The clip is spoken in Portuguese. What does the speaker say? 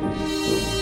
Música